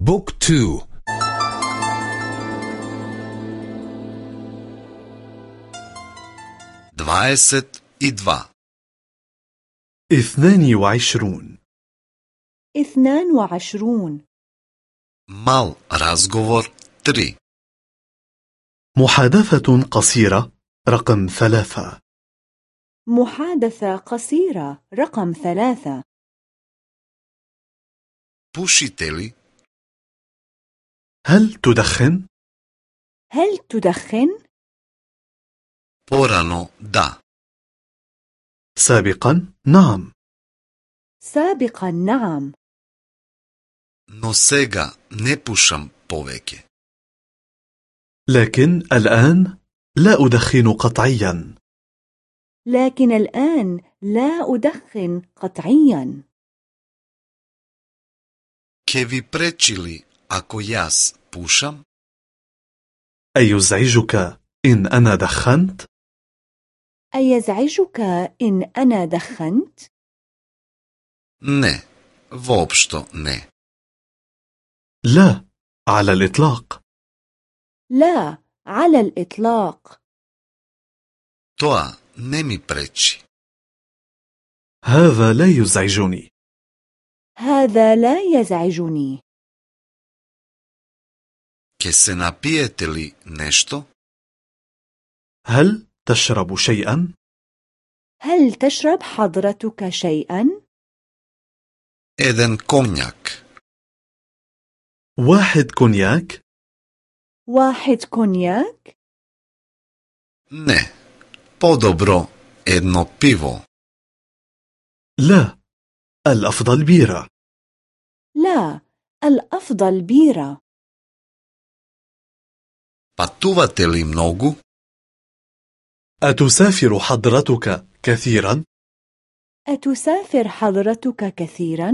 Book two. Дваесет и два اثنان وعشرون. اثنان وعشرون. Мал разговор три. محادثة قصيرة رقم ثلاثة. محادثة قصيرة رقم ثلاثة. Пуши Пушите ли هل تدخن؟ هل تدخن؟ Порано да. سابقا نعم سابقا نعم Но сега не пушам повеќе. لكن الآن لا أدخن قطعيا لكن الآن لا أدخن قطعيا Ке ви пречи ли ако јас пушам? أيزعجك إن أنا دخنت؟ أيزعجك إن أنا دخنت؟ Не, воопшто не. لا على الإطلاق لا على الإطلاق Тоа не ми пречи. هذا لا يزعجني هذا لا يزعجني Ke se napijete li nešto? هل تشرب شيئا؟ هل تشرب حضرتك شيئا؟ Eden konjak. واحد كونياك؟ واحد كونياك؟ Ne, podobro jedno pivo. لا, الأفضل بيرة. لا, الأفضل بيرة. Патувате ли многу? أتسافر حضرتك كثيرا؟ أتسافر حضرتك كثيرا؟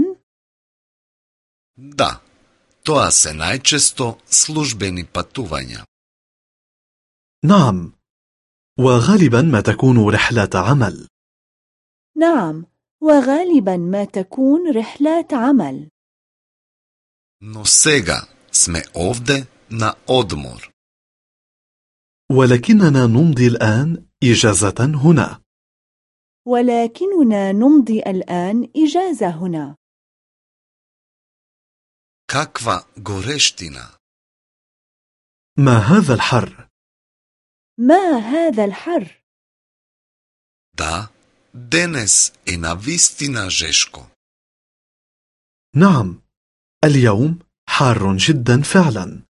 Да. Тоа се најчесто службени патувања. نعم وغالبا ما تكون رحلة عمل نعم وغالبا ما تكون رحلات عمل Но сега сме овде на одмор. ولكننا نمضي الآن إجازة هنا. ولكننا نمضي الآن إجازة هنا. كاكفا غوريشتينا. ما هذا الحر؟ ما هذا الحر؟ Da, denes je فيستينا جيشكو. نعم، اليوم حار جدا فعلا.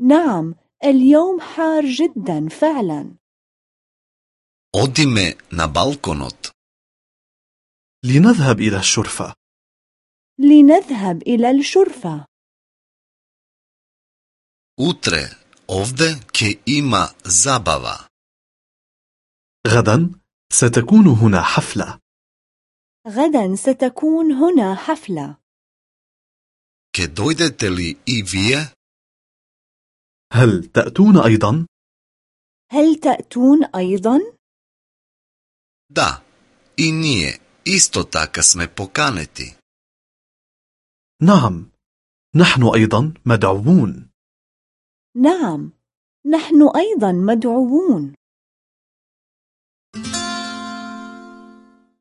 نعم، اليوم حار جدا فعلا Одиме на балконот. لنذهب إلى الشرفة لنذهب إلى الشرفة Утре овде ќе има забава. غدا ستكون هنا حفلة غدا ستكون هنا حفلة Ке дојдете ли и вие? هل تأتون أيضا؟ هل تأتون أيضا؟ Да, и ние исто така сме поканети. نعم نحن أيضا مدعوون نعم نحن أيضا مدعوون